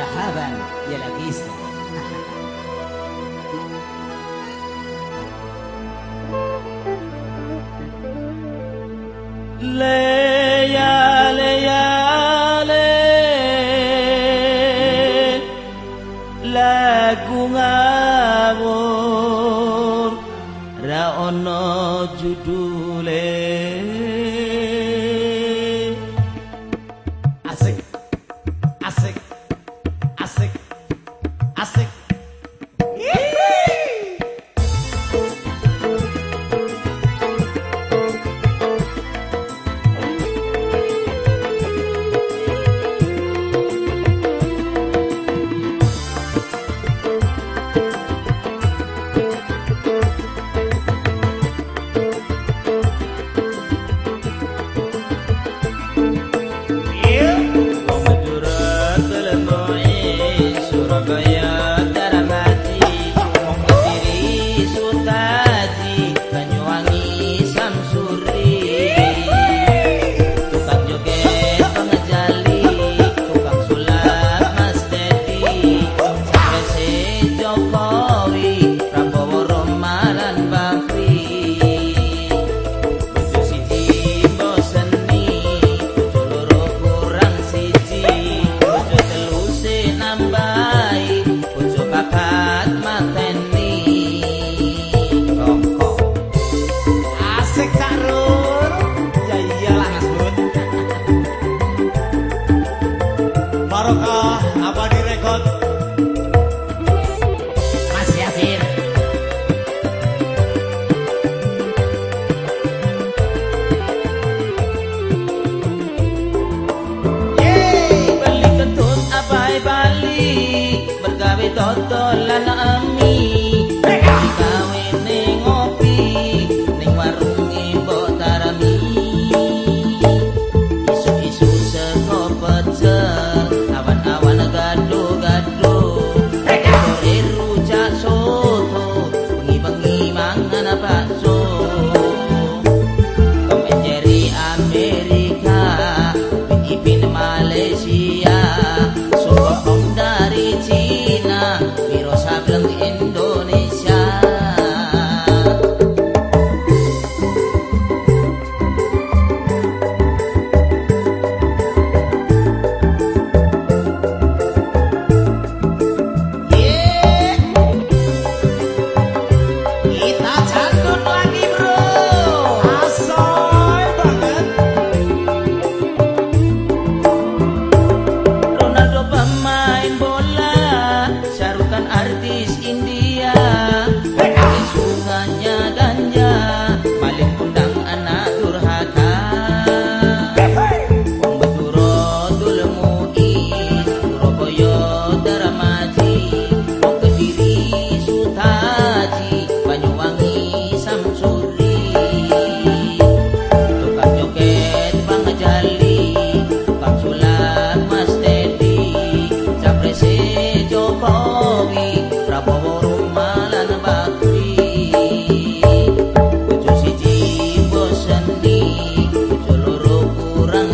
Marhaban y a la vista. Leia, leia, le, lagu ngawur, ra ono judule.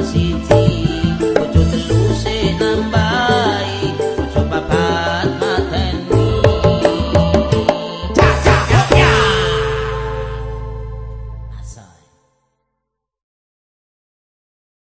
自。